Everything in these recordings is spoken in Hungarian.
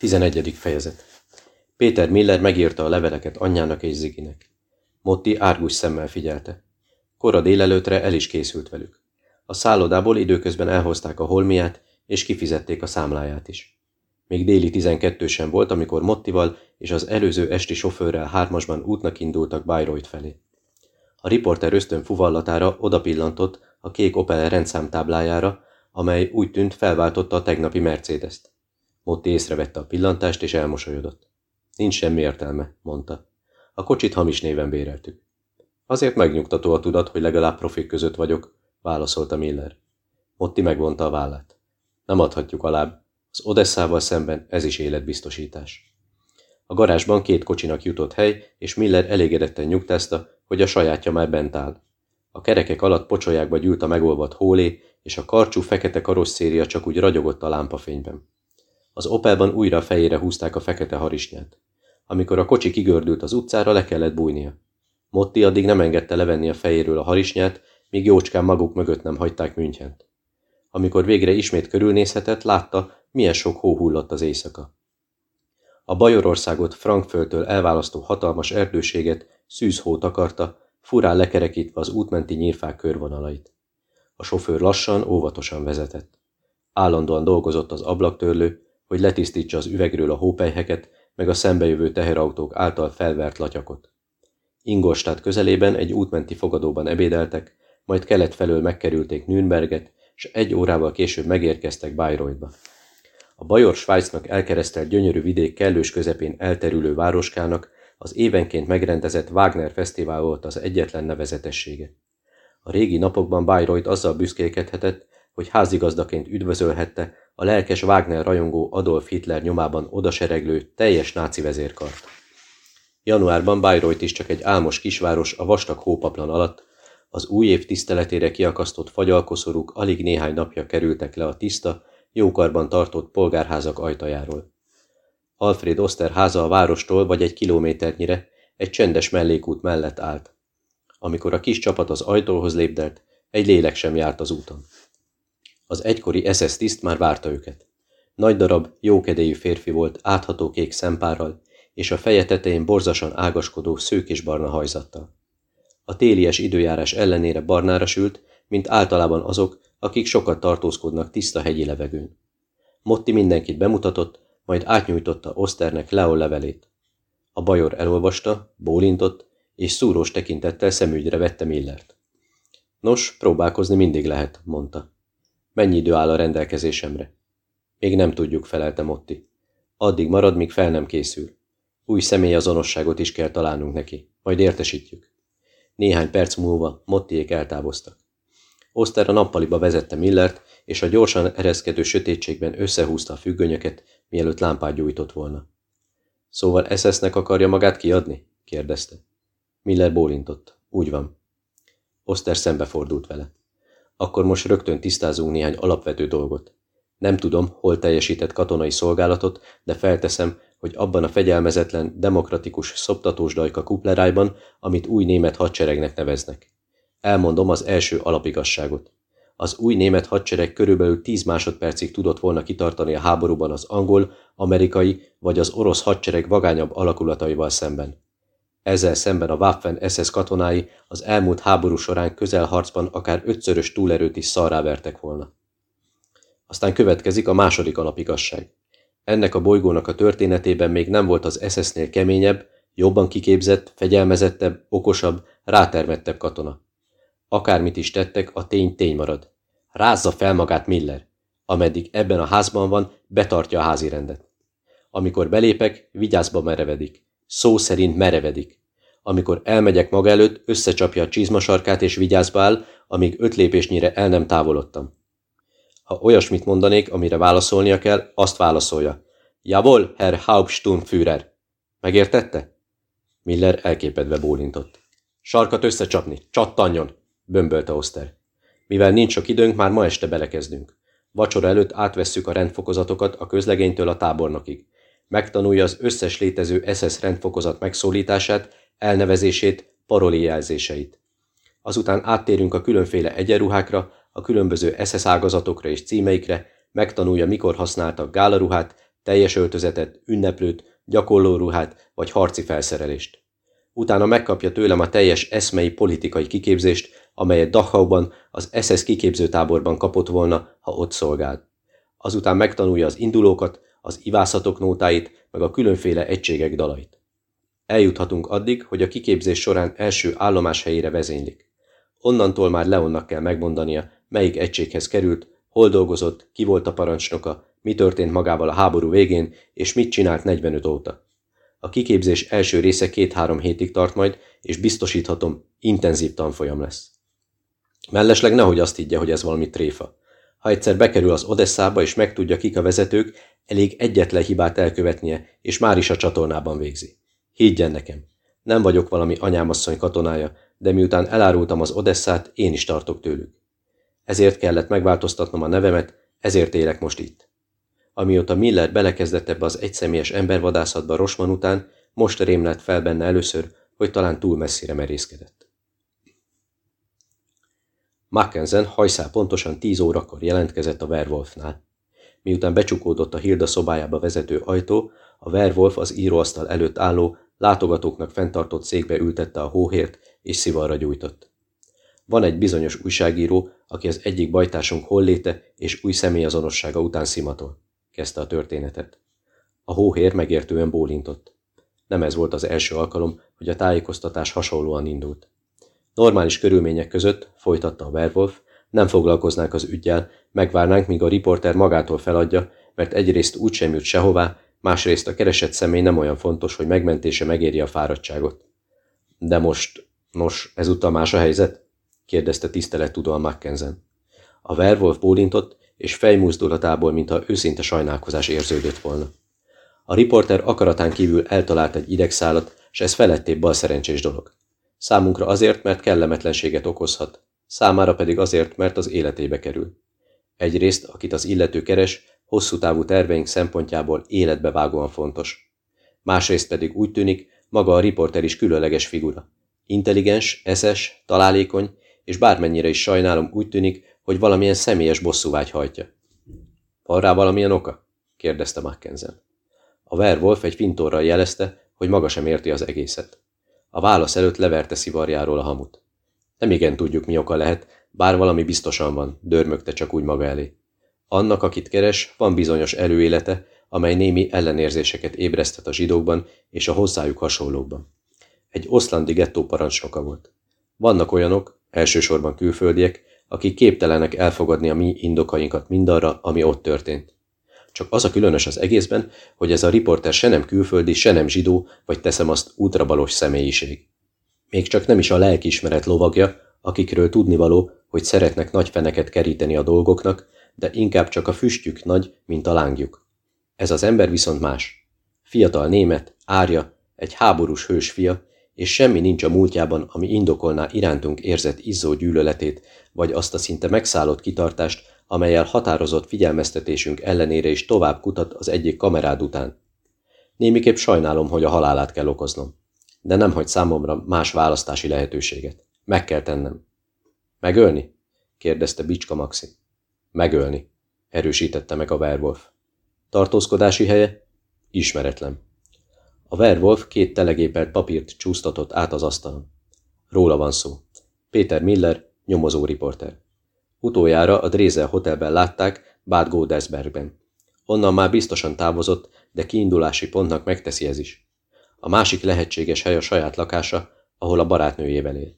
11. fejezet Péter Miller megírta a leveleket anyjának és Ziginek. Motti árgus szemmel figyelte. Kora délelőtre el is készült velük. A szállodából időközben elhozták a holmiát, és kifizették a számláját is. Még déli 12 sem volt, amikor Mottival és az előző esti sofőrrel hármasban útnak indultak Bayreuth felé. A riporter ösztön fuvallatára odapillantott a kék Opel rendszámtáblájára, amely úgy tűnt felváltotta a tegnapi Mercedes-t. Motti észrevette a pillantást, és elmosolyodott. Nincs semmi értelme, mondta. A kocsit hamis néven béreltük. Azért megnyugtató a tudat, hogy legalább profik között vagyok, válaszolta Miller. Motti megvonta a vállát. Nem adhatjuk alább. Az Odesszával szemben ez is életbiztosítás. A garázsban két kocsinak jutott hely, és Miller elégedetten nyugtázta, hogy a sajátja már bent áll. A kerekek alatt pocsolyákba gyűlt a megolvadt hólé, és a karcsú fekete karosszéria csak úgy ragyogott a lámpafényben. Az Opelban újra fejére húzták a fekete harisnyát. Amikor a kocsi kigördült az utcára, le kellett bújnia. Motti addig nem engedte levenni a fejéről a harisnyát, míg jócskán maguk mögött nem hagyták Münchent. Amikor végre ismét körülnézhetett, látta, milyen sok hó hullott az éjszaka. A Bajorországot Frankföltől elválasztó hatalmas erdőséget szűzhó takarta, furán lekerekítve az útmenti nyírfák körvonalait. A sofőr lassan, óvatosan vezetett. Állandóan dolgozott az ablaktörlő, hogy letisztítsa az üvegről a hópelyheket, meg a szembejövő teherautók által felvert latyakot. Ingolstadt közelében egy útmenti fogadóban ebédeltek, majd kelet felől megkerülték Nürnberget, és egy órával később megérkeztek Bayreuthba. A Bajor Svájcnak elkeresztelt gyönyörű vidék kellős közepén elterülő városkának az évenként megrendezett Wagner Fesztivál volt az egyetlen nevezetessége. A régi napokban Bayreuth azzal büszkélkedhetett, hogy házigazdaként üdvözölhette a lelkes Wagner rajongó Adolf Hitler nyomában odasereglő teljes náci vezérkart. Januárban Bayreuth is csak egy álmos kisváros a vastag hópaplan alatt, az új év tiszteletére kiakasztott fagyalkoszorúk alig néhány napja kerültek le a tiszta, jókarban tartott polgárházak ajtajáról. Alfred Oster háza a várostól vagy egy kilométernyire egy csendes mellékút mellett állt. Amikor a kis csapat az ajtóhoz lépdelt, egy lélek sem járt az úton. Az egykori SS tiszt már várta őket. Nagy darab, jókedélyű férfi volt, átható kék szempárral, és a feje tetején borzasan ágaskodó szők és barna hajzattal. A télies időjárás ellenére barnára sült, mint általában azok, akik sokat tartózkodnak tiszta hegyi levegőn. Motti mindenkit bemutatott, majd átnyújtotta Oszternek Leo levelét. A bajor elolvasta, bólintott, és szúrós tekintettel szemügyre vette Millert. Nos, próbálkozni mindig lehet, mondta. Mennyi idő áll a rendelkezésemre? Még nem tudjuk, felelte Motti. Addig marad, míg fel nem készül. Új személyazonosságot is kell találnunk neki. Majd értesítjük. Néhány perc múlva Mottiék eltávoztak. Oszter a nappaliba vezette Millert, és a gyorsan ereszkedő sötétségben összehúzta a függönyöket, mielőtt lámpát gyújtott volna. Szóval SS-nek akarja magát kiadni? kérdezte. Miller bólintott. Úgy van. Oszter szembefordult vele. Akkor most rögtön tisztázunk néhány alapvető dolgot. Nem tudom, hol teljesített katonai szolgálatot, de felteszem, hogy abban a fegyelmezetlen, demokratikus szoptatós dajka kuplerájban, amit új német hadseregnek neveznek. Elmondom az első alapigasságot. Az új német hadsereg körülbelül 10 másodpercig tudott volna kitartani a háborúban az angol, amerikai vagy az orosz hadsereg vagányabb alakulataival szemben. Ezzel szemben a Waffen SS katonái az elmúlt háború során közelharcban akár ötszörös túlerőt is szarrávertek volna. Aztán következik a második alapigasság. Ennek a bolygónak a történetében még nem volt az SS-nél keményebb, jobban kiképzett, fegyelmezettebb, okosabb, rátermettebb katona. Akármit is tettek, a tény tény marad. Rázza fel magát Miller. Ameddig ebben a házban van, betartja a házi rendet. Amikor belépek, vigyázba merevedik. Szó szerint merevedik. Amikor elmegyek maga előtt, összecsapja a csizmasarkát és vigyázba áll, amíg öt lépésnyire el nem távolodtam. Ha olyasmit mondanék, amire válaszolnia kell, azt válaszolja. Jawohl, Herr Hauptsturmführer. Megértette? Miller elképedve bólintott. Sarkat összecsapni, csattanjon, bömbölte Oszter. Mivel nincs sok időnk, már ma este belekezdünk. Vacsora előtt átvesszük a rendfokozatokat a közlegénytől a tábornokig. Megtanulja az összes létező SS rendfokozat megszólítását, elnevezését, parolijelzéseit. Azután áttérünk a különféle egyenruhákra, a különböző SS ágazatokra és címeikre, megtanulja, mikor használtak gálaruhát, teljes öltözetet, ünneplőt, gyakorlóruhát vagy harci felszerelést. Utána megkapja tőlem a teljes eszmei politikai kiképzést, amelyet Dachauban, az SS kiképzőtáborban kapott volna, ha ott szolgált. Azután megtanulja az indulókat, az ivászatok nótáit, meg a különféle egységek dalait. Eljuthatunk addig, hogy a kiképzés során első állomás helyére vezénylik. Onnantól már Leonnak kell megmondania, melyik egységhez került, hol dolgozott, ki volt a parancsnoka, mi történt magával a háború végén, és mit csinált 45 óta. A kiképzés első része két-három hétig tart majd, és biztosíthatom, intenzív tanfolyam lesz. Mellesleg nehogy azt higgye, hogy ez valami tréfa. Ha egyszer bekerül az Odesszába és megtudja, kik a vezetők, elég egyetlen hibát elkövetnie, és már is a csatornában végzi. Higgyen nekem, nem vagyok valami anyámasszony katonája, de miután elárultam az Odesszát, én is tartok tőlük. Ezért kellett megváltoztatnom a nevemet, ezért élek most itt. Amióta Miller belekezdett ebbe az egyszemélyes embervadászatba Rosman után, most rém lett fel benne először, hogy talán túl messzire merészkedett. Mackenzen hajszál pontosan tíz órakor jelentkezett a Werwolfnál. Miután becsukódott a Hilda szobájába vezető ajtó, a Werwolf az íróasztal előtt álló, látogatóknak fenntartott székbe ültette a hóhért, és szivarra gyújtott. Van egy bizonyos újságíró, aki az egyik bajtársunk holléte és új személyazonossága után szimatol, kezdte a történetet. A hóhér megértően bólintott. Nem ez volt az első alkalom, hogy a tájékoztatás hasonlóan indult. Normális körülmények között, folytatta a Werwolf, nem foglalkoznánk az ügyjel, megvárnánk, míg a riporter magától feladja, mert egyrészt úgysem jut sehová, másrészt a keresett személy nem olyan fontos, hogy megmentése megéri a fáradtságot. De most, nos, ezúttal más a helyzet? kérdezte tisztelettudóan Mackenzen. A Werwolf bólintott, és fejmuzdulatából, mintha őszinte sajnálkozás érződött volna. A riporter akaratán kívül eltalált egy idegszálat, s ez felettébb bal szerencsés dolog. Számunkra azért, mert kellemetlenséget okozhat, számára pedig azért, mert az életébe kerül. Egyrészt, akit az illető keres, hosszú távú terveink szempontjából életbevágóan fontos. Másrészt pedig úgy tűnik, maga a riporter is különleges figura. Intelligens, eszes, találékony, és bármennyire is sajnálom, úgy tűnik, hogy valamilyen személyes bosszúvágy hajtja. Van rá valamilyen oka? kérdezte Mackenzen. A Werwolf egy fintorral jelezte, hogy maga sem érti az egészet. A válasz előtt leverte szivarjáról a hamut. Nem igen tudjuk, mi oka lehet, bár valami biztosan van, dörmögte csak úgy maga elé. Annak, akit keres, van bizonyos előélete, amely némi ellenérzéseket ébresztett a zsidókban és a hozzájuk hasonlókban. Egy oszlandi gettó parancsnoka volt. Vannak olyanok, elsősorban külföldiek, akik képtelenek elfogadni a mi indokainkat mindarra, ami ott történt. Csak az a különös az egészben, hogy ez a riporter se nem külföldi, se nem zsidó, vagy teszem azt útrabalos személyiség. Még csak nem is a lelkiismeret lovagja, akikről tudnivaló, hogy szeretnek nagy feneket keríteni a dolgoknak, de inkább csak a füstjük nagy, mint a lángjuk. Ez az ember viszont más. Fiatal német, árja, egy háborús hős fia, és semmi nincs a múltjában, ami indokolná irántunk érzett izzó gyűlöletét, vagy azt a szinte megszállott kitartást, amelyel határozott figyelmeztetésünk ellenére is tovább kutat az egyik kamerád után. Némiképp sajnálom, hogy a halálát kell okoznom. De nem hagy számomra más választási lehetőséget. Meg kell tennem. Megölni? kérdezte Bicska Maxi. Megölni, erősítette meg a Werwolf. Tartózkodási helye? Ismeretlen. A Werwolf két telegépelt papírt csúsztatott át az asztalon. Róla van szó. Péter Miller, nyomozó riporter. Utoljára a Drézel Hotelben látták, Bad Godesbergben. Onnan már biztosan távozott, de kiindulási pontnak megteszi ez is. A másik lehetséges hely a saját lakása, ahol a barátnőjével él.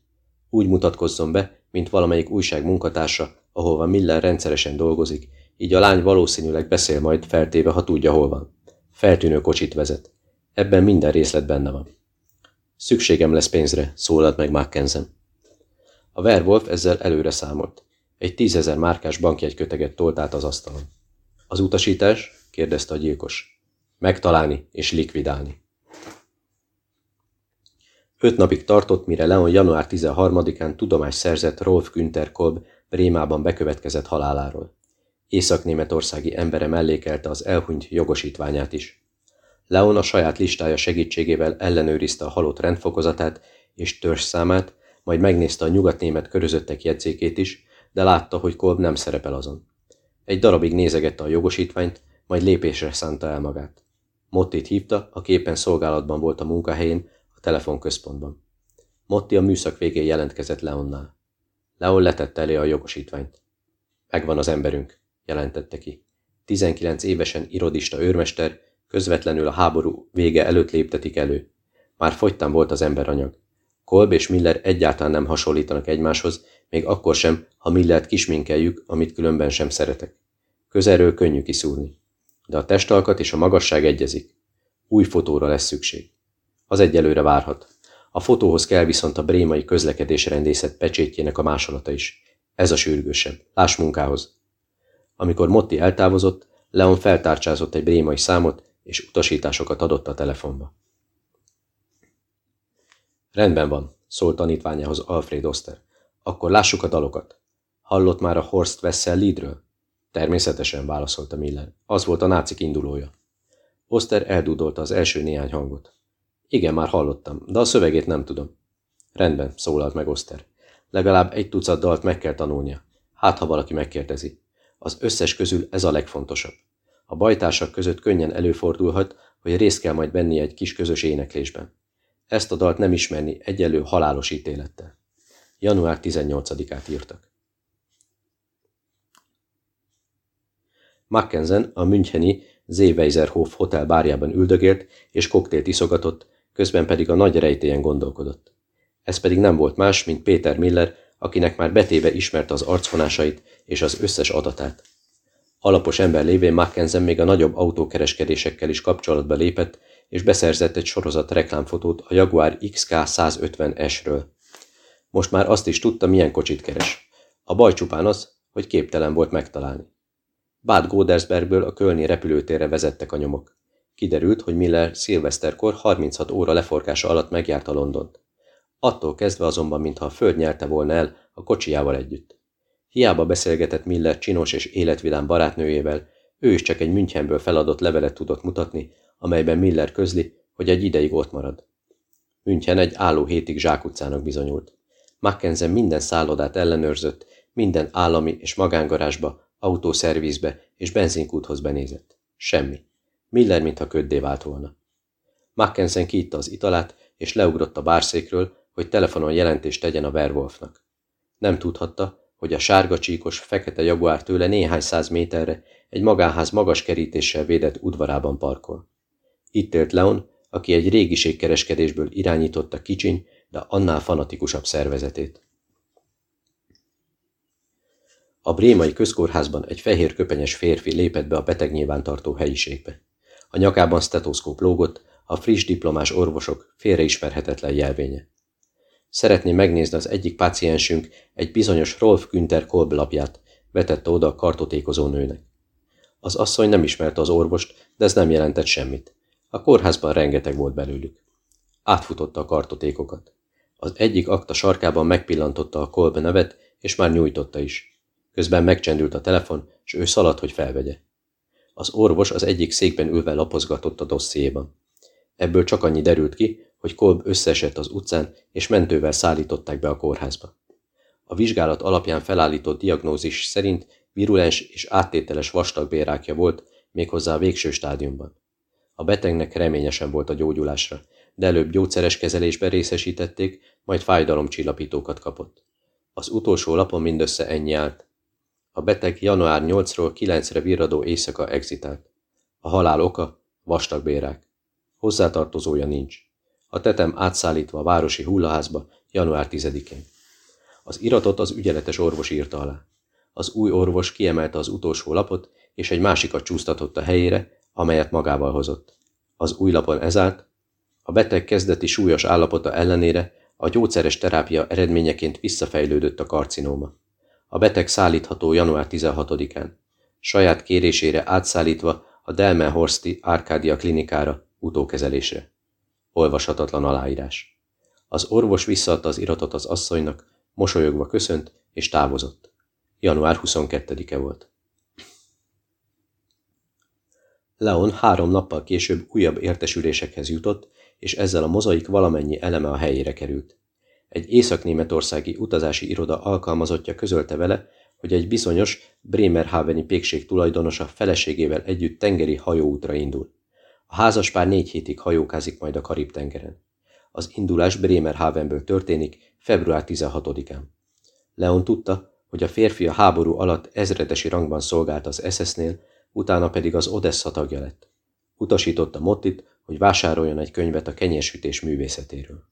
Úgy mutatkozzon be, mint valamelyik újság munkatársa, ahova Miller rendszeresen dolgozik, így a lány valószínűleg beszél majd feltéve, ha tudja, hol van. Feltűnő kocsit vezet. Ebben minden részlet benne van. Szükségem lesz pénzre, szólalt meg Mackenzen. A Werwolf ezzel előre számolt. Egy tízezer márkás bankjegyköteget tolt át az asztalon. Az utasítás? kérdezte a gyilkos. Megtalálni és likvidálni. Öt napig tartott, mire Leon január 13-án tudomást szerzett Rolf Günther Kolb Brémában bekövetkezett haláláról. Észak-németországi embere mellékelte az elhunyt jogosítványát is. Leon a saját listája segítségével ellenőrizte a halott rendfokozatát és törzsszámát, majd megnézte a nyugatnémet körözöttek jegyzékét is, de látta, hogy Kolb nem szerepel azon. Egy darabig nézegette a jogosítványt, majd lépésre szánta el magát. Mottit hívta, aki éppen szolgálatban volt a munkahelyén, a telefonközpontban. Motti a műszak végén jelentkezett Leonnál. Leon letette elé a jogosítványt. Megvan az emberünk, jelentette ki. 19 évesen irodista őrmester, közvetlenül a háború vége előtt léptetik elő. Már fogytán volt az emberanyag. Kolb és Miller egyáltalán nem hasonlítanak egymáshoz, még akkor sem, ha Millert kisminkeljük, amit különben sem szeretek. Közelről könnyű kiszúrni. De a testalkat és a magasság egyezik. Új fotóra lesz szükség. Az egyelőre várhat. A fotóhoz kell viszont a brémai közlekedésrendészet pecsétjének a másolata is. Ez a sürgősebb. Láss munkához. Amikor Motti eltávozott, Leon feltárcsázott egy brémai számot, és utasításokat adott a telefonba. Rendben van, szólt tanítványához Alfred Oster. Akkor lássuk a dalokat. Hallott már a Horst Wessel Liedről? Természetesen, válaszolta Miller. Az volt a nácik indulója. Oster eldudolta az első néhány hangot. Igen, már hallottam, de a szövegét nem tudom. Rendben, szólalt meg Oster. Legalább egy tucat dalt meg kell tanulnia. Hát, ha valaki megkérdezi. Az összes közül ez a legfontosabb. A bajtársak között könnyen előfordulhat, hogy részt kell majd venni egy kis közös éneklésben. Ezt a dalt nem ismerni egyelő halálos ítélettel. Január 18-át írtak. Mackensen a Müncheni Seeweiserhof hotel bárjában üldögélt és koktélt iszogatott, közben pedig a nagy rejtélyen gondolkodott. Ez pedig nem volt más, mint Péter Miller, akinek már betéve ismerte az arcvonásait és az összes adatát. Alapos ember lévén Mackensen még a nagyobb autókereskedésekkel is kapcsolatba lépett, és beszerzett egy sorozat reklámfotót a Jaguar XK 150S-ről. Most már azt is tudta, milyen kocsit keres. A baj csupán az, hogy képtelen volt megtalálni. Bad Godersbergből a Kölni repülőtérre vezettek a nyomok. Kiderült, hogy Miller szilveszterkor 36 óra leforgása alatt megjárta Londont. Attól kezdve azonban, mintha a föld nyerte volna el a kocsijával együtt. Hiába beszélgetett Miller csinos és életvidám barátnőjével, ő is csak egy Münchenből feladott levelet tudott mutatni, amelyben Miller közli, hogy egy ideig ott marad. München egy álló hétig zsákutcának bizonyult. Mackenzen minden szállodát ellenőrzött, minden állami és magángarázsba, autószervizbe és benzinkúthoz benézett. Semmi. Miller, mintha köddé vált volna. Mackensen kiitta az italát, és leugrott a bárszékről, hogy telefonon jelentést tegyen a Werwolfnak. Nem tudhatta, hogy a sárga csíkos, fekete jaguár tőle néhány száz méterre egy magánház magas kerítéssel védett udvarában parkol. Itt élt Leon, aki egy régiségkereskedésből irányította kicsiny, de annál fanatikusabb szervezetét. A brémai közkórházban egy fehér köpenyes férfi lépett be a beteg nyilvántartó helyiségbe. A nyakában stetoszkóp lógott, a friss diplomás orvosok félreismerhetetlen jelvénye. Szeretném megnézni az egyik páciensünk egy bizonyos Rolf Günther Kolb lapját, vetette oda a kartotékozó nőnek. Az asszony nem ismerte az orvost, de ez nem jelentett semmit. A kórházban rengeteg volt belőlük. Átfutotta a kartotékokat. Az egyik akta sarkában megpillantotta a Kolb nevet, és már nyújtotta is. Közben megcsendült a telefon, és ő szaladt, hogy felvegye. Az orvos az egyik székben ülve lapozgatott a dossziéban. Ebből csak annyi derült ki, hogy Kolb összeesett az utcán, és mentővel szállították be a kórházba. A vizsgálat alapján felállított diagnózis szerint virulens és áttételes vastagbérákja volt, méghozzá a végső stádiumban. A betegnek reményesen volt a gyógyulásra, de előbb gyógyszeres kezelésben részesítették, majd fájdalomcsillapítókat kapott. Az utolsó lapon mindössze ennyi állt. A beteg január 8-ról 9-re virradó éjszaka exitált. A halál oka vastagbérák. Hozzátartozója nincs. A tetem átszállítva a városi hullaházba január 10-én. Az iratot az ügyeletes orvos írta alá. Az új orvos kiemelte az utolsó lapot, és egy másikat csúsztatott a helyére, amelyet magával hozott. Az új lapon ez állt, a beteg kezdeti súlyos állapota ellenére a gyógyszeres terápia eredményeként visszafejlődött a karcinóma. A beteg szállítható január 16-án. Saját kérésére átszállítva a Delmenhorsti Árkádia klinikára utókezelésre. Olvashatatlan aláírás. Az orvos visszaadta az iratot az asszonynak, mosolyogva köszönt és távozott. Január 22-e volt. Leon három nappal később újabb értesülésekhez jutott, és ezzel a mozaik valamennyi eleme a helyére került. Egy észak-németországi utazási iroda alkalmazottja közölte vele, hogy egy bizonyos Bremerhaveni pékség tulajdonosa feleségével együtt tengeri hajóútra indul. A házaspár négy hétig hajókázik majd a Karib-tengeren. Az indulás Bremerhavenből történik február 16-án. Leon tudta, hogy a férfi a háború alatt ezredesi rangban szolgált az SS-nél, utána pedig az Odessa tagja lett. Utasította Mottit, hogy vásároljon egy könyvet a kenyérsütés művészetéről.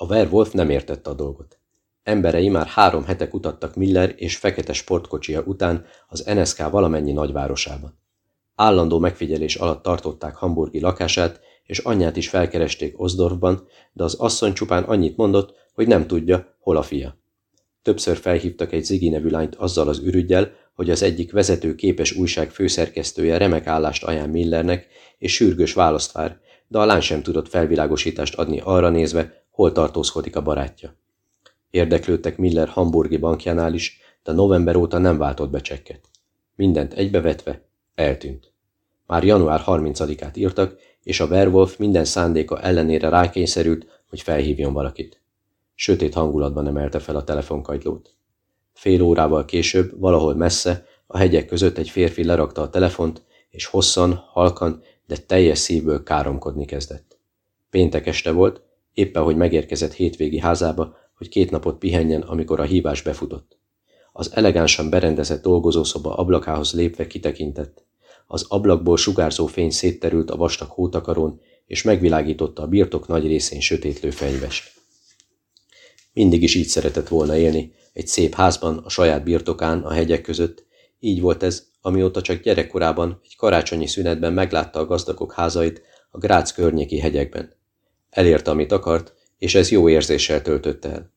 A Werwolf nem értette a dolgot. Emberei már három hete kutattak Miller és fekete sportkocsia után az NSK valamennyi nagyvárosában. Állandó megfigyelés alatt tartották hamburgi lakását, és anyját is felkeresték Osdorfban, de az asszony csupán annyit mondott, hogy nem tudja, hol a fia. Többször felhívtak egy Zigi nevű lányt azzal az ürügyel, hogy az egyik vezető képes újság főszerkesztője remek állást ajánl Millernek, és sürgős választ vár, de a lány sem tudott felvilágosítást adni arra nézve, hol tartózkodik a barátja. Érdeklődtek Miller hamburgi bankjánál is, de november óta nem váltott be csekket. Mindent egybevetve eltűnt. Már január 30-át írtak, és a Werwolf minden szándéka ellenére rákényszerült, hogy felhívjon valakit. Sötét hangulatban emelte fel a telefonkagylót. Fél órával később, valahol messze, a hegyek között egy férfi lerakta a telefont, és hosszan, halkan, de teljes szívből káromkodni kezdett. Péntek este volt, éppen hogy megérkezett hétvégi házába, hogy két napot pihenjen, amikor a hívás befutott. Az elegánsan berendezett dolgozószoba ablakához lépve kitekintett. Az ablakból sugárzó fény szétterült a vastag hótakarón, és megvilágította a birtok nagy részén sötétlő fenyvest. Mindig is így szeretett volna élni, egy szép házban, a saját birtokán, a hegyek között. Így volt ez, amióta csak gyerekkorában, egy karácsonyi szünetben meglátta a gazdagok házait a Grác környéki hegyekben. Elérte, amit akart, és ez jó érzéssel töltötte el.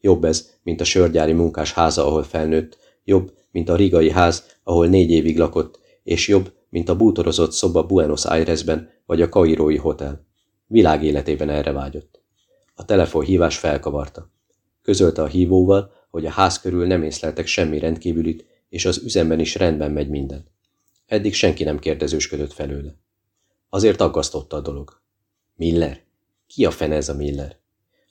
Jobb ez, mint a sörgyári munkás háza, ahol felnőtt, jobb, mint a rigai ház, ahol négy évig lakott, és jobb, mint a bútorozott szoba Buenos Airesben vagy a Kairói hotel. Világ életében erre vágyott. A telefonhívás felkavarta. Közölte a hívóval, hogy a ház körül nem észleltek semmi rendkívülit, és az üzemben is rendben megy minden. Eddig senki nem kérdezősködött felőle. Azért aggasztotta a dolog. Miller? Ki a fene ez a Miller?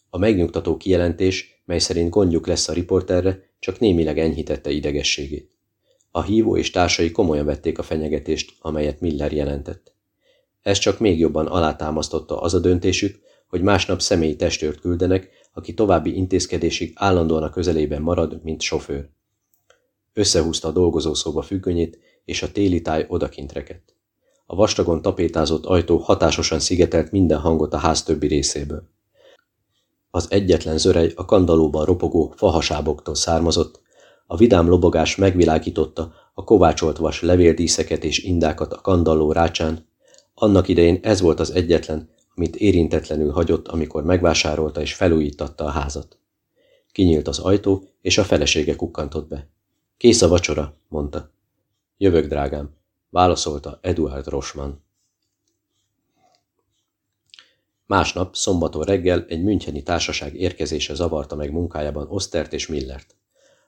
A megnyugtató kijelentés, mely szerint gondjuk lesz a riporterre, csak némileg enyhítette idegességét. A hívó és társai komolyan vették a fenyegetést, amelyet Miller jelentett. Ez csak még jobban alátámasztotta az a döntésük, hogy másnap személyi testőrt küldenek, aki további intézkedésig állandóan a közelében marad, mint sofőr. Összehúzta a dolgozószoba függönyét, és a téli táj odakint rekedt. A vastagon tapétázott ajtó hatásosan szigetelt minden hangot a ház többi részéből. Az egyetlen zörej a kandalóban ropogó fahasáboktól származott, a vidám lobogás megvilágította a kovácsolt vas levéldíszeket és indákat a kandalló rácsán. Annak idején ez volt az egyetlen, amit érintetlenül hagyott, amikor megvásárolta és felújítatta a házat. Kinyílt az ajtó, és a felesége kukkantott be. Kész a vacsora, mondta. Jövök, drágám, válaszolta Eduard Rosman. Másnap, szombaton reggel egy müncheni társaság érkezése zavarta meg munkájában Osztert és Millert.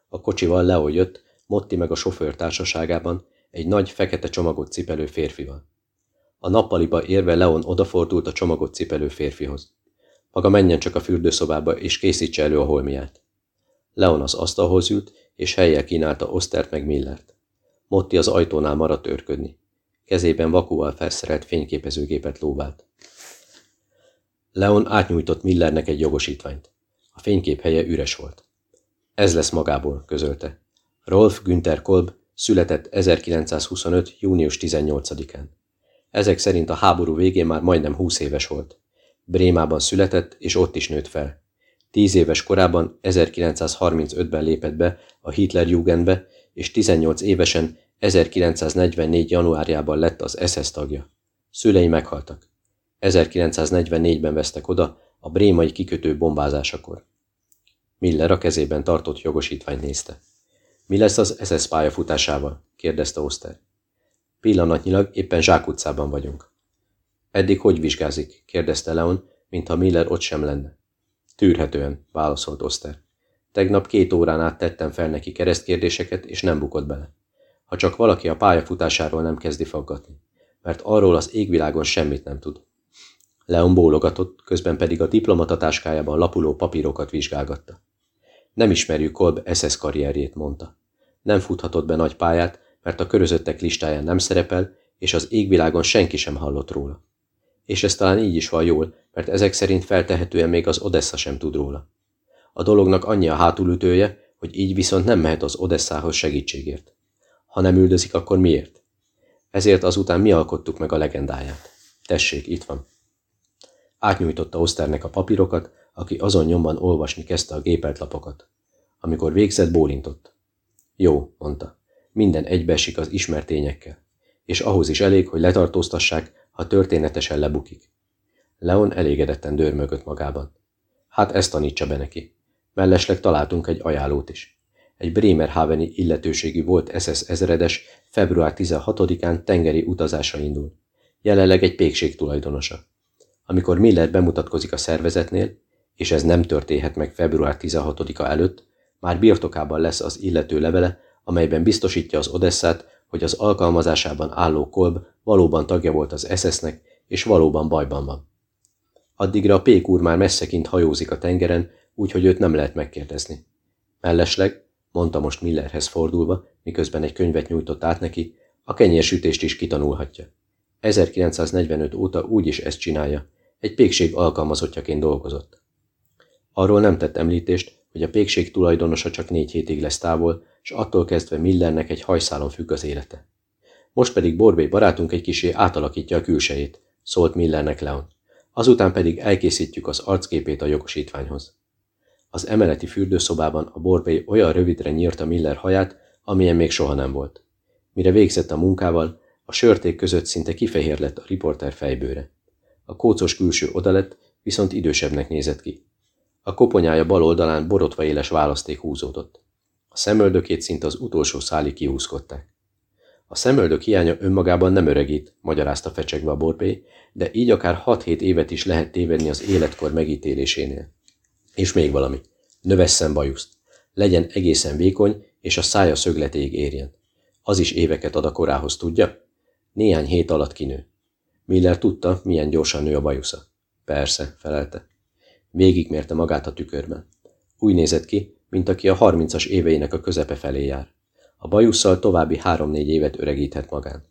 A kocsival Leo jött, Motti meg a sofőr társaságában, egy nagy, fekete csomagot cipelő férfival. A nappaliba érve Leon odafordult a csomagot cipelő férfihoz. Maga menjen csak a fürdőszobába, és készítse elő a holmiát. Leon az asztalhoz ült, és helyjel kínálta Osztert meg Millert. Motti az ajtónál maradt őrködni. Kezében vakúval felszerelt fényképezőgépet lóvált. Leon átnyújtott Millernek egy jogosítványt. A fénykép helye üres volt. Ez lesz magából, közölte. Rolf Günther Kolb született 1925. június 18-án. Ezek szerint a háború végén már majdnem 20 éves volt. Brémában született, és ott is nőtt fel. Tíz éves korában 1935-ben lépett be a Hitlerjugendbe, és 18 évesen 1944. januárjában lett az SS tagja. Szülei meghaltak. 1944-ben vesztek oda a brémai kikötő bombázásakor. Miller a kezében tartott jogosítványt nézte. Mi lesz az SS pályafutásával? kérdezte Oszter. Pillanatnyilag éppen zsákutcában vagyunk. Eddig hogy vizsgázik? kérdezte Leon, mintha Miller ott sem lenne. Tűrhetően, válaszolt Oszter. Tegnap két órán át tettem fel neki keresztkérdéseket, és nem bukott bele. Ha csak valaki a pályafutásáról nem kezdi faggatni, mert arról az égvilágon semmit nem tud. Leon bólogatott, közben pedig a diplomata táskájában lapuló papírokat vizsgálgatta. Nem ismerjük Kolb SS karrierjét, mondta. Nem futhatott be nagy pályát, mert a körözöttek listáján nem szerepel, és az égvilágon senki sem hallott róla. És ez talán így is van jól, mert ezek szerint feltehetően még az Odessa sem tud róla. A dolognak annyi a hátulütője, hogy így viszont nem mehet az Odesszához segítségért. Ha nem üldözik, akkor miért? Ezért azután mi alkottuk meg a legendáját. Tessék, itt van. Átnyújtotta Oszternek a papírokat, aki azon nyomban olvasni kezdte a gépelt lapokat. Amikor végzett, bólintott. Jó, mondta. Minden egybeesik az ismert tényekkel. És ahhoz is elég, hogy letartóztassák, ha történetesen lebukik. Leon elégedetten dörmögött magában. Hát ezt tanítsa be neki. Mellesleg találtunk egy ajánlót is. Egy Bremerhaveni illetőségű volt SS ezredes február 16-án tengeri utazásra indul. Jelenleg egy pékség tulajdonosa. Amikor Miller bemutatkozik a szervezetnél, és ez nem történhet meg február 16-a előtt, már birtokában lesz az illető levele, amelyben biztosítja az Odesszát, hogy az alkalmazásában álló Kolb valóban tagja volt az SS-nek, és valóban bajban van. Addigra a Pék úr már messzekint hajózik a tengeren, úgyhogy őt nem lehet megkérdezni. Mellesleg, mondta most Millerhez fordulva, miközben egy könyvet nyújtott át neki, a kenyérsütést is kitanulhatja. 1945 óta úgyis ezt csinálja, egy pékség alkalmazottjaként dolgozott. Arról nem tett említést, hogy a pékség tulajdonosa csak négy hétig lesz távol, és attól kezdve Millernek egy hajszálon függ az élete. Most pedig Borbé barátunk egy kisé átalakítja a külsejét, szólt Millernek Leon. Azután pedig elkészítjük az arcképét a jogosítványhoz. Az emeleti fürdőszobában a Borbé olyan rövidre nyírta Miller haját, amilyen még soha nem volt. Mire végzett a munkával, a sörték között szinte kifehér lett a riporter fejbőre. A kócos külső odalett, viszont idősebbnek nézett ki. A koponyája bal oldalán borotva éles választék húzódott. A szemöldökét szinte az utolsó szálig kihúzkodták. A szemöldök hiánya önmagában nem öregít, magyarázta fecsegve a borbé, de így akár 6-7 évet is lehet tévedni az életkor megítélésénél. És még valami. Növesszen bajuszt. Legyen egészen vékony, és a szája szögletéig érjen. Az is éveket ad a korához, tudja? Néhány hét alatt kinő. Miller tudta, milyen gyorsan nő a bajusza. Persze, felelte. Végigmérte magát a tükörben. Úgy nézett ki, mint aki a harmincas éveinek a közepe felé jár. A bajusszal további három-négy évet öregíthet magán.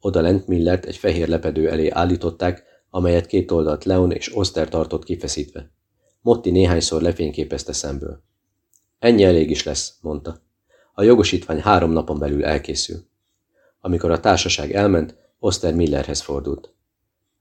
Oda lent Millert egy fehér lepedő elé állították, amelyet két oldalt Leon és Oster tartott kifeszítve. Motti néhányszor lefényképezte szemből. Ennyi elég is lesz, mondta. A jogosítvány három napon belül elkészül. Amikor a társaság elment, Oster Millerhez fordult.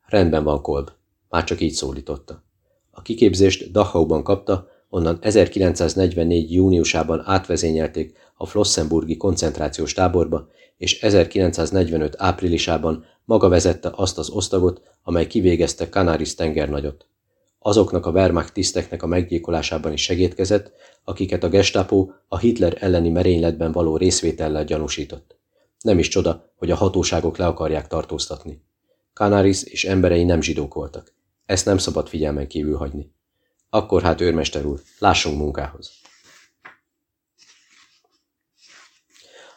Rendben van, Kolb. Már csak így szólította. A kiképzést Dachauban kapta, onnan 1944. júniusában átvezényelték a Flossenburgi koncentrációs táborba, és 1945. áprilisában maga vezette azt az osztagot, amely kivégezte Canaris tengernagyot. Azoknak a Wehrmacht tiszteknek a meggyilkolásában is segítkezett, akiket a gestapo a Hitler elleni merényletben való részvétellel gyanúsított. Nem is csoda, hogy a hatóságok le akarják tartóztatni. Canaris és emberei nem zsidók voltak. Ezt nem szabad figyelmen kívül hagyni. Akkor hát, őrmester úr, lássunk munkához.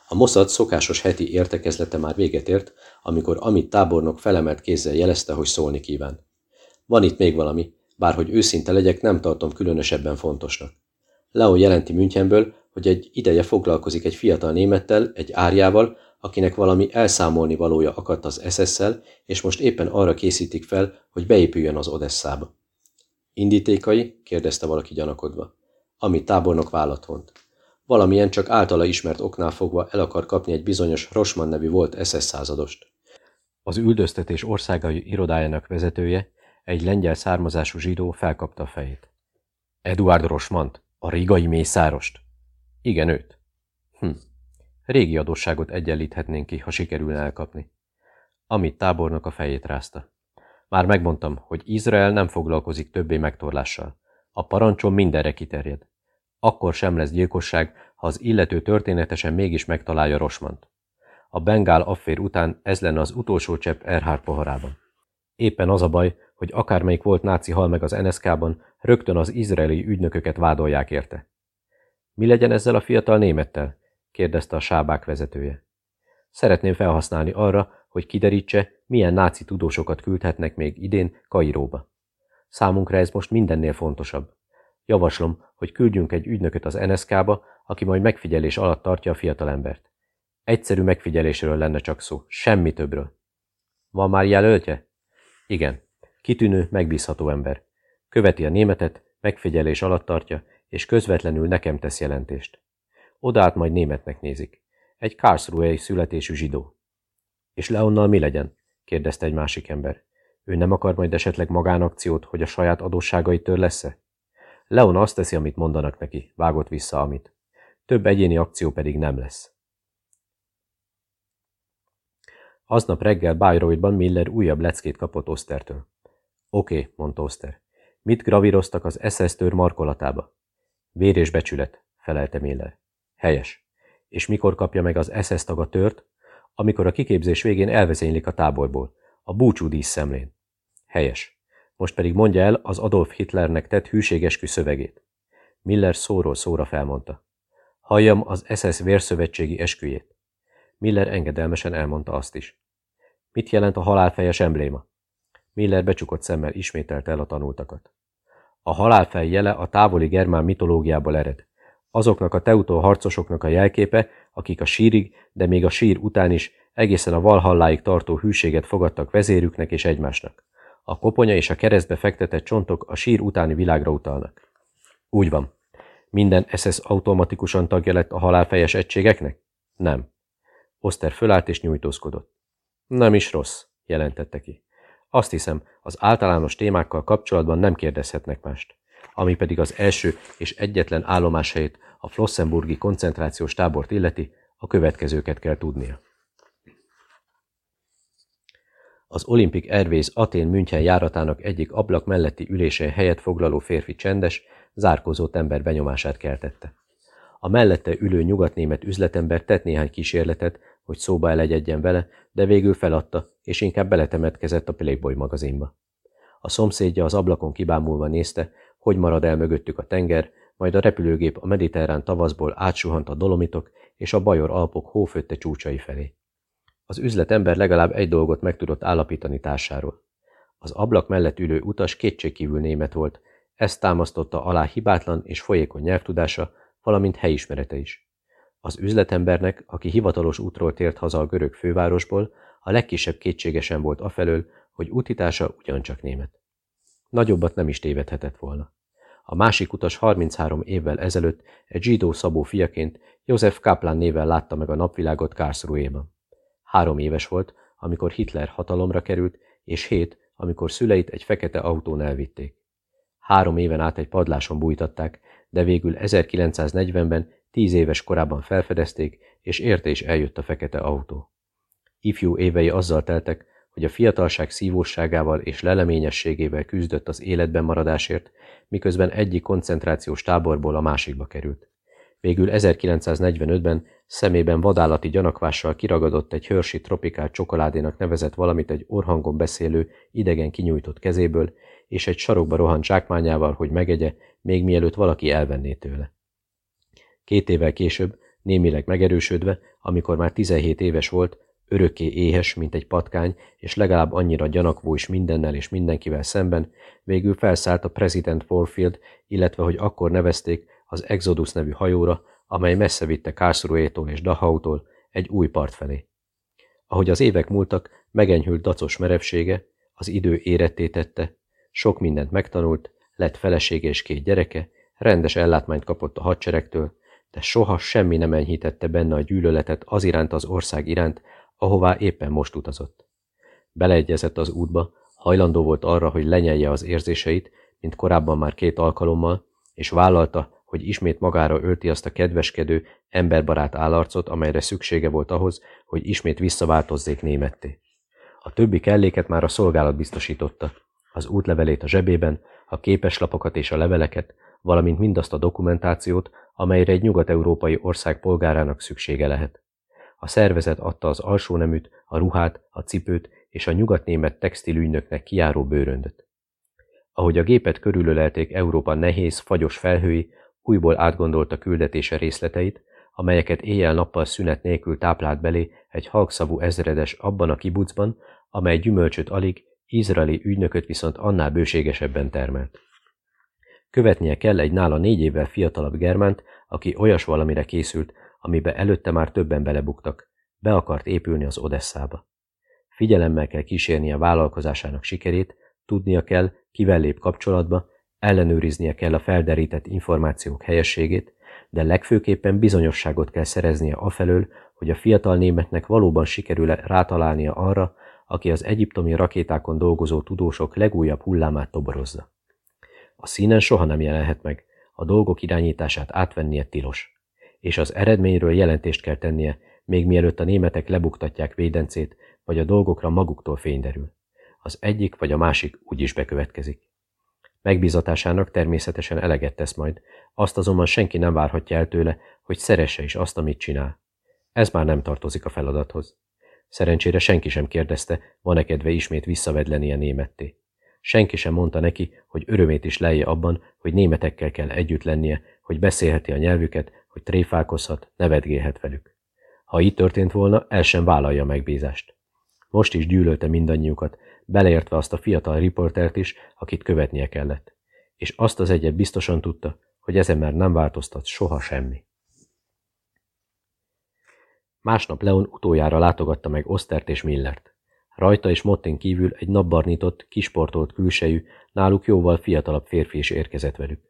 A Mossad szokásos heti értekezlete már véget ért, amikor Amit tábornok felemelt kézzel jelezte, hogy szólni kíván. Van itt még valami, bárhogy őszinte legyek, nem tartom különösebben fontosnak. Leo jelenti Münchenből, hogy egy ideje foglalkozik egy fiatal némettel, egy árjával, akinek valami elszámolni valója akadt az SS-szel, és most éppen arra készítik fel, hogy beépüljön az Odesszába. Indítékai? kérdezte valaki gyanakodva. Ami tábornok vállat vont. Valamilyen csak általa ismert oknál fogva el akar kapni egy bizonyos Rosman nevű volt SS századost. Az üldöztetés országai irodájának vezetője, egy lengyel származású zsidó felkapta a fejét. Eduard Rosmant, a rigai mészárost? Igen, őt. Hm. Régi adósságot egyenlíthetnénk ki, ha sikerülne elkapni. Amit tábornok a fejét rázta. Már megmondtam, hogy Izrael nem foglalkozik többé megtorlással. A parancsom mindenre kiterjed. Akkor sem lesz gyilkosság, ha az illető történetesen mégis megtalálja Rosmant. A Bengál affér után ez lenne az utolsó csepp Erhard poharában. Éppen az a baj, hogy akármelyik volt náci hal meg az NSK-ban, rögtön az izraeli ügynököket vádolják érte. Mi legyen ezzel a fiatal némettel? kérdezte a sábák vezetője. Szeretném felhasználni arra, hogy kiderítse, milyen náci tudósokat küldhetnek még idén Kairóba. Számunkra ez most mindennél fontosabb. Javaslom, hogy küldjünk egy ügynököt az NSK-ba, aki majd megfigyelés alatt tartja a fiatalembert. Egyszerű megfigyelésről lenne csak szó, semmi többről. Van már jelöltje? Igen. Kitűnő, megbízható ember. Követi a németet, megfigyelés alatt tartja, és közvetlenül nekem tesz jelentést. Odaát majd németnek nézik. Egy Karlsruhei születésű zsidó. És Leonnal mi legyen? kérdezte egy másik ember. Ő nem akar majd esetleg magánakciót, hogy a saját adósságait tör lesz-e? Leon azt teszi, amit mondanak neki, vágott vissza amit. Több egyéni akció pedig nem lesz. Aznap reggel Bayreuthban Miller újabb leckét kapott Osztertől. Oké, mondta Oszter. Mit gravíroztak az SS tör markolatába? Vér és becsület, felelte Miller. Helyes. És mikor kapja meg az SS tag a tört? Amikor a kiképzés végén elvezénylik a táborból, a búcsú díszszemlén. Helyes. Most pedig mondja el az Adolf Hitlernek tett hűségeskü szövegét. Miller szóról szóra felmondta. Halljam az SS vérszövetségi esküjét. Miller engedelmesen elmondta azt is. Mit jelent a halálfejes embléma? Miller becsukott szemmel ismételte el a tanultakat. A halálfej jele a távoli germán mitológiából ered. Azoknak a teutó harcosoknak a jelképe, akik a sírig, de még a sír után is egészen a valhalláig tartó hűséget fogadtak vezérüknek és egymásnak. A koponya és a keresztbe fektetett csontok a sír utáni világra utalnak. Úgy van. Minden SS automatikusan tagja lett a halálfejes egységeknek? Nem. Oszter fölállt és nyújtózkodott. Nem is rossz, jelentette ki. Azt hiszem, az általános témákkal kapcsolatban nem kérdezhetnek mást. Ami pedig az első és egyetlen állomáshelyét, a Flossenburgi koncentrációs tábort illeti, a következőket kell tudnia. Az Olympic Airways Atén München járatának egyik ablak melletti ülésén helyet foglaló férfi csendes, zárkózott ember benyomását keltette. A mellette ülő nyugatnémet üzletember tett néhány kísérletet, hogy szóba elegyedjen vele, de végül feladta, és inkább beletemetkezett a Playboy magazinba. A szomszédja az ablakon kibámulva nézte, hogy marad el mögöttük a tenger, majd a repülőgép a mediterrán tavaszból átsuhant a dolomitok és a Bajor Alpok hófötte csúcsai felé. Az üzletember legalább egy dolgot meg tudott állapítani társáról. Az ablak mellett ülő utas kétségkívül német volt, ezt támasztotta alá hibátlan és folyékony nyelvtudása, valamint helyismerete is. Az üzletembernek, aki hivatalos útról tért haza a görög fővárosból, a legkisebb kétségesen volt afelől, hogy utitása ugyancsak német. Nagyobbat nem is tévedhetett volna. A másik utas 33 évvel ezelőtt egy zsidó szabó fiaként József Kaplan néven látta meg a napvilágot Karlsruhe-ban. Három éves volt, amikor Hitler hatalomra került, és hét, amikor szüleit egy fekete autón elvitték. Három éven át egy padláson bújtatták, de végül 1940-ben tíz éves korában felfedezték, és érte is eljött a fekete autó. Ifjú évei azzal teltek, hogy a fiatalság szívóságával és leleményességével küzdött az életben maradásért, miközben egyik koncentrációs táborból a másikba került. Végül 1945-ben szemében vadállati gyanakvással kiragadott egy hörsi tropikál csokoládénak nevezett valamit egy orhangon beszélő, idegen kinyújtott kezéből, és egy sarokba rohant zsákmányával, hogy megegye, még mielőtt valaki elvenné tőle. Két évvel később, némileg megerősödve, amikor már 17 éves volt, örökké éhes, mint egy patkány, és legalább annyira gyanakvó is mindennel és mindenkivel szemben, végül felszállt a President Warfield, illetve hogy akkor nevezték az Exodus nevű hajóra, amely messze vitte Karlsruhe-tól és Dachautól egy új part felé. Ahogy az évek múltak, megenyhült dacos merevsége, az idő éretté tette, sok mindent megtanult, lett felesége és két gyereke, rendes ellátmányt kapott a hadseregtől, de soha semmi nem enyhítette benne a gyűlöletet az iránt az ország iránt, ahová éppen most utazott. Beleegyezett az útba, hajlandó volt arra, hogy lenyelje az érzéseit, mint korábban már két alkalommal, és vállalta, hogy ismét magára ölti azt a kedveskedő, emberbarát állarcot, amelyre szüksége volt ahhoz, hogy ismét visszaváltozzék németté. A többi kelléket már a szolgálat biztosította. Az útlevelét a zsebében, a képeslapokat és a leveleket, valamint mindazt a dokumentációt, amelyre egy nyugat-európai ország polgárának szüksége lehet. A szervezet adta az alsó neműt, a ruhát, a cipőt és a nyugatnémet textilügynöknek kiáró bőröndöt. Ahogy a gépet körülölelték Európa nehéz, fagyos felhői, újból átgondolta küldetése részleteit, amelyeket éjjel-nappal szünet nélkül táplált belé egy halkszavú ezredes abban a kibucban, amely gyümölcsöt alig, izraeli ügynököt viszont annál bőségesebben termelt. Követnie kell egy nála négy évvel fiatalabb Germánt, aki olyas valamire készült, amibe előtte már többen belebuktak. Be akart épülni az Odesszába. Figyelemmel kell kísérni a vállalkozásának sikerét, tudnia kell, kivel lép kapcsolatba, ellenőriznie kell a felderített információk helyességét, de legfőképpen bizonyosságot kell szereznie afelől, hogy a fiatal németnek valóban sikerül rátalálnia arra, aki az egyiptomi rakétákon dolgozó tudósok legújabb hullámát toborozza. A színen soha nem jelenhet meg, a dolgok irányítását átvennie tilos, és az eredményről jelentést kell tennie, még mielőtt a németek lebuktatják védencét, vagy a dolgokra maguktól fény derül. Az egyik vagy a másik úgyis bekövetkezik. Megbízatásának természetesen eleget tesz majd, azt azonban senki nem várhatja el tőle, hogy szeresse is azt, amit csinál. Ez már nem tartozik a feladathoz. Szerencsére senki sem kérdezte, van-e kedve ismét visszavedleni a németté. Senki sem mondta neki, hogy örömét is lejje abban, hogy németekkel kell együtt lennie, hogy beszélheti a nyelvüket, hogy tréfálkozhat, nevetgélhet velük. Ha így történt volna, el sem vállalja a megbízást. Most is gyűlölte mindannyiukat, beleértve azt a fiatal riportert is, akit követnie kellett. És azt az egyet biztosan tudta, hogy ezen már nem változtat soha semmi. Másnap Leon utoljára látogatta meg Osztert és Millert. Rajta és Mottin kívül egy napbarnitott, kisportolt külsejű, náluk jóval fiatalabb férfi is érkezett velük.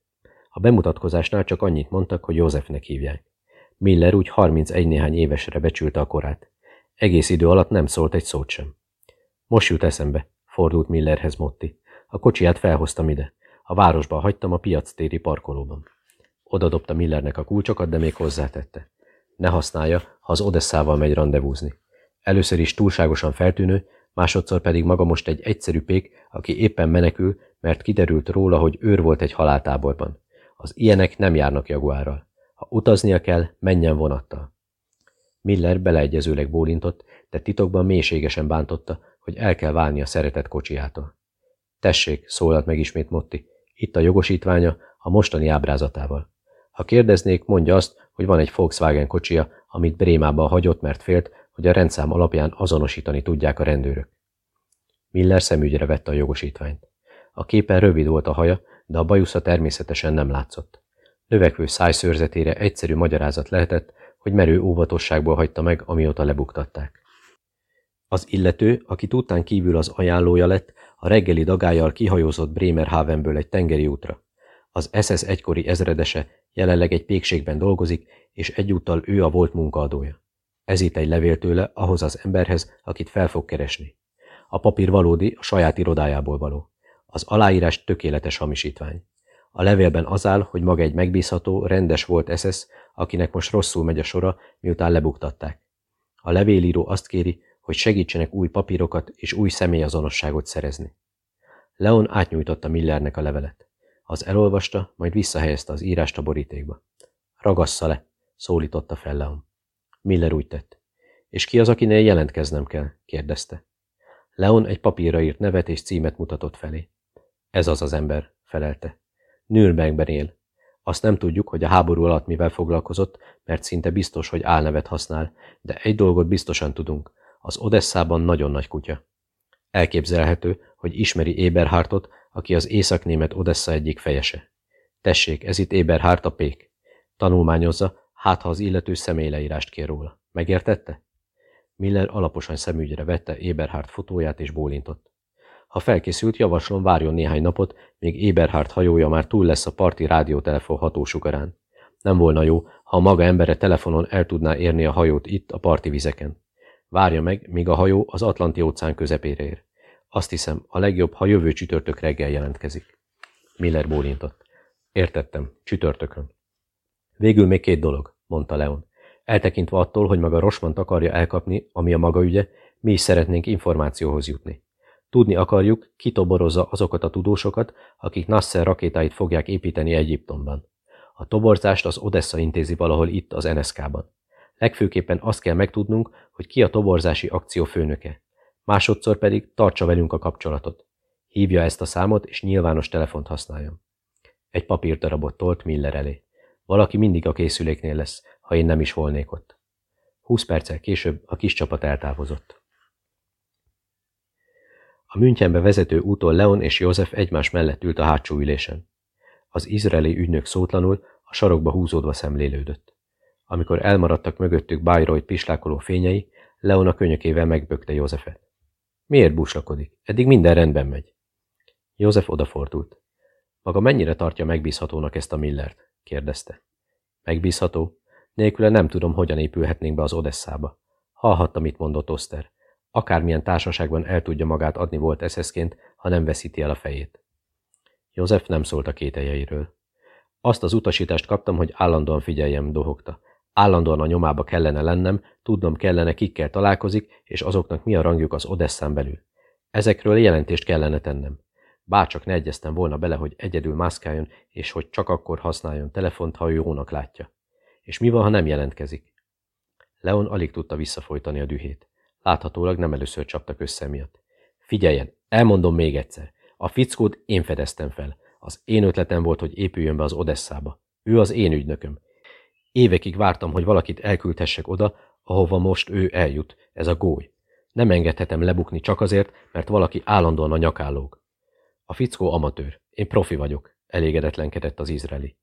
A bemutatkozásnál csak annyit mondtak, hogy Józsefnek hívják. Miller úgy 31 néhány évesre becsülte a korát. Egész idő alatt nem szólt egy szót sem. Most jut eszembe, fordult Millerhez Motti. A kocsiját felhoztam ide. A városban hagytam a piac téri parkolóban. Oda dobta Millernek a kulcsokat, de még hozzátette. Ne használja, ha az Odesszával megy rendezvúzni. Először is túlságosan feltűnő, másodszor pedig maga most egy egyszerű pék, aki éppen menekül, mert kiderült róla, hogy őr volt egy haláltáborban. Az ilyenek nem járnak jaguárral. Ha utaznia kell, menjen vonattal. Miller beleegyezőleg bólintott, de titokban mélységesen bántotta, hogy el kell válni a szeretett kocsiától. Tessék, szólalt meg ismét Motti, itt a jogosítványa a mostani ábrázatával. Ha kérdeznék, mondja azt, hogy van egy Volkswagen kocsia, amit Brémában hagyott, mert félt, hogy a rendszám alapján azonosítani tudják a rendőrök. Miller szemügyre vette a jogosítványt. A képen rövid volt a haja, de a bajusza természetesen nem látszott. Növekvő szájszőrzetére egyszerű magyarázat lehetett, hogy merő óvatosságból hagyta meg, amióta lebuktatták. Az illető, aki tudtán kívül az ajánlója lett, a reggeli dagájjal kihajózott Bremerhavenből egy tengeri útra. Az SS egykori ezredese jelenleg egy pékségben dolgozik, és egyúttal ő a volt munkaadója. Ez itt egy levél tőle ahhoz az emberhez, akit fel fog keresni. A papír valódi, a saját irodájából való. Az aláírás tökéletes hamisítvány. A levélben az áll, hogy maga egy megbízható, rendes volt SS, akinek most rosszul megy a sora, miután lebuktatták. A levélíró azt kéri, hogy segítsenek új papírokat és új személyazonosságot szerezni. Leon átnyújtotta Millernek a levelet. Az elolvasta, majd visszahelyezte az írást a borítékba. Ragassza le, szólította fel Leon. Miller úgy tett. És ki az, akinél jelentkeznem kell? kérdezte. Leon egy papírra írt nevet és címet mutatott felé. Ez az az ember, felelte. Nürnbergben él. Azt nem tudjuk, hogy a háború alatt mivel foglalkozott, mert szinte biztos, hogy álnevet használ, de egy dolgot biztosan tudunk. Az Odesszában nagyon nagy kutya. Elképzelhető, hogy ismeri Eberhardtot, aki az északnémet Odessa egyik fejese. Tessék, ez itt Eberhardt a pék. Tanulmányozza, hát ha az illető személyleírást kér róla. Megértette? Miller alaposan szemügyre vette Eberhard fotóját és bólintott. Ha felkészült, javaslom várjon néhány napot, még Eberhard hajója már túl lesz a parti rádiótelefon hatósugarán. Nem volna jó, ha a maga embere telefonon el tudná érni a hajót itt, a parti vizeken. Várja meg, míg a hajó az Atlanti óceán közepére ér. Azt hiszem, a legjobb, ha jövő csütörtök reggel jelentkezik. Miller bólintott. Értettem, csütörtökön. Végül még két dolog, mondta Leon. Eltekintve attól, hogy maga Rosmant akarja elkapni, ami a maga ügye, mi is szeretnénk információhoz jutni. Tudni akarjuk, kitoborozza azokat a tudósokat, akik Nasser rakétáit fogják építeni Egyiptomban. A toborzást az Odessa intézi valahol itt az NSK-ban. Legfőképpen azt kell megtudnunk, hogy ki a toborzási akció főnöke. Másodszor pedig tartsa velünk a kapcsolatot. Hívja ezt a számot, és nyilvános telefont használjon. Egy papírdarabot tolt Miller elé. Valaki mindig a készüléknél lesz, ha én nem is volnék ott. Húsz perccel később a kis csapat eltávozott. A Münchenbe vezető úton Leon és József egymás mellett ült a hátsó ülésen. Az izraeli ügynök szótlanul a sarokba húzódva szemlélődött. Amikor elmaradtak mögöttük Bayreuth pislákoló fényei, Leon a könyökével megbökte Józsefet. Miért búslakodik? Eddig minden rendben megy. József odafordult. Maga mennyire tartja megbízhatónak ezt a Millert? Kérdezte. Megbízható? Nélküle nem tudom, hogyan épülhetnénk be az Odesszába. Hallhatta, mit mondott Oszter. Akármilyen társaságban el tudja magát adni volt eszeszként, ha nem veszíti el a fejét. József nem szólt a kételjeiről. Azt az utasítást kaptam, hogy állandóan figyeljem, dohogta. Állandóan a nyomába kellene lennem, tudnom kellene, kikkel találkozik, és azoknak mi a rangjuk az Odesszán belül. Ezekről jelentést kellene tennem. Bárcsak ne egyeztem volna bele, hogy egyedül mászkáljon, és hogy csak akkor használjon telefont, ha ő jónak látja. És mi van, ha nem jelentkezik? Leon alig tudta visszafolytani a dühét. Láthatólag nem először csaptak össze miatt. Figyeljen, elmondom még egyszer. A fickót én fedeztem fel. Az én ötletem volt, hogy épüljön be az Odesszába. Ő az én ügynököm. Évekig vártam, hogy valakit elküldhessek oda, ahova most ő eljut, ez a góly. Nem engedhetem lebukni csak azért, mert valaki állandóan a nyakállóg. A fickó amatőr. Én profi vagyok, elégedetlenkedett az izraeli.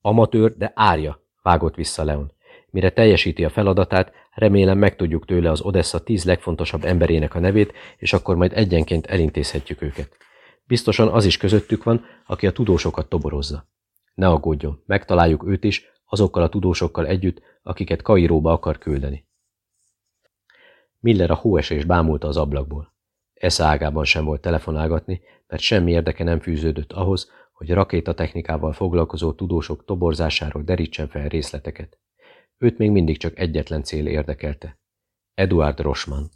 Amatőr, de árja, vágott vissza Leon. Mire teljesíti a feladatát, remélem megtudjuk tőle az Odessa tíz legfontosabb emberének a nevét, és akkor majd egyenként elintézhetjük őket. Biztosan az is közöttük van, aki a tudósokat toborozza. Ne aggódjon, megtaláljuk őt is, azokkal a tudósokkal együtt, akiket Kairóba akar küldeni. Miller a hóesés bámulta az ablakból. Esze ágában sem volt telefonálgatni, mert semmi érdeke nem fűződött ahhoz, hogy rakétatechnikával foglalkozó tudósok toborzásáról derítsen fel részleteket. Őt még mindig csak egyetlen cél érdekelte. Eduard Rosman.